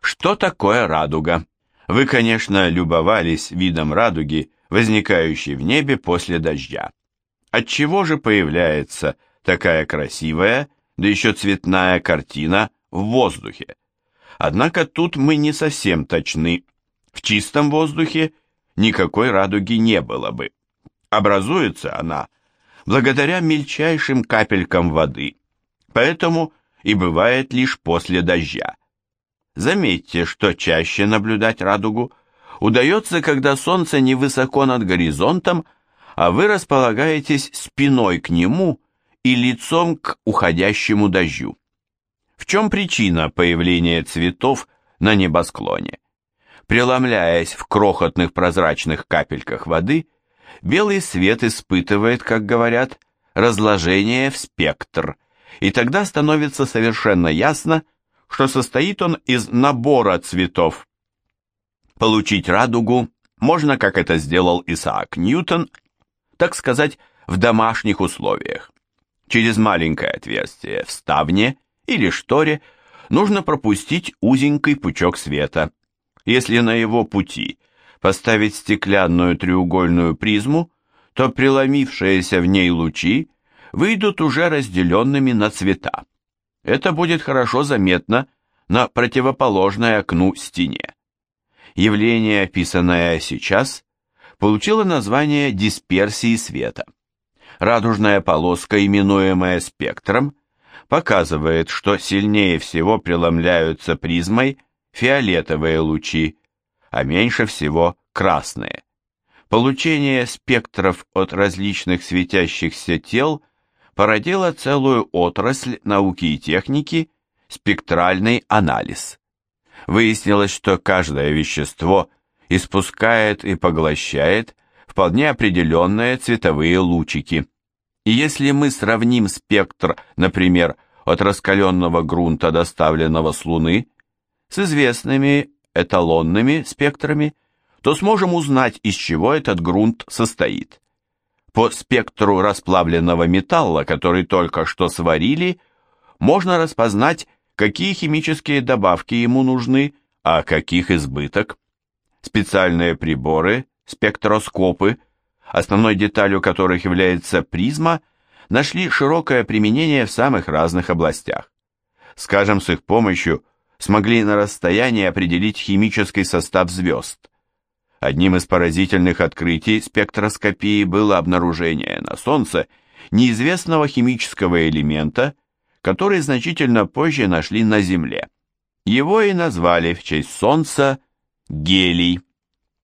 Что такое радуга? Вы, конечно, любовались видом радуги, возникающей в небе после дождя. От чего же появляется такая красивая, да еще цветная картина в воздухе? Однако тут мы не совсем точны. В чистом воздухе никакой радуги не было бы. Образуется она благодаря мельчайшим капелькам воды, поэтому и бывает лишь после дождя. Заметьте, что чаще наблюдать радугу удается, когда солнце невысоко над горизонтом, а вы располагаетесь спиной к нему и лицом к уходящему дождю. В чем причина появления цветов на небосклоне? Преломляясь в крохотных прозрачных капельках воды, белый свет испытывает, как говорят, разложение в спектр, и тогда становится совершенно ясно, что состоит он из набора цветов. Получить радугу можно, как это сделал Исаак Ньютон, так сказать, в домашних условиях. Через маленькое отверстие в ставне или шторе нужно пропустить узенький пучок света. Если на его пути поставить стеклянную треугольную призму, то преломившиеся в ней лучи выйдут уже разделенными на цвета. Это будет хорошо заметно на противоположной окну стене. Явление, описанное сейчас, получило название дисперсии света. Радужная полоска, именуемая спектром, показывает, что сильнее всего преломляются призмой фиолетовые лучи, а меньше всего красные. Получение спектров от различных светящихся тел породила целую отрасль науки и техники – спектральный анализ. Выяснилось, что каждое вещество испускает и поглощает вполне определенные цветовые лучики. И если мы сравним спектр, например, от раскаленного грунта, доставленного с Луны, с известными эталонными спектрами, то сможем узнать, из чего этот грунт состоит. По спектру расплавленного металла, который только что сварили, можно распознать, какие химические добавки ему нужны, а каких избыток. Специальные приборы, спектроскопы, основной деталью которых является призма, нашли широкое применение в самых разных областях. Скажем, с их помощью смогли на расстоянии определить химический состав звезд. Одним из поразительных открытий спектроскопии было обнаружение на Солнце неизвестного химического элемента, который значительно позже нашли на Земле. Его и назвали в честь Солнца гелий.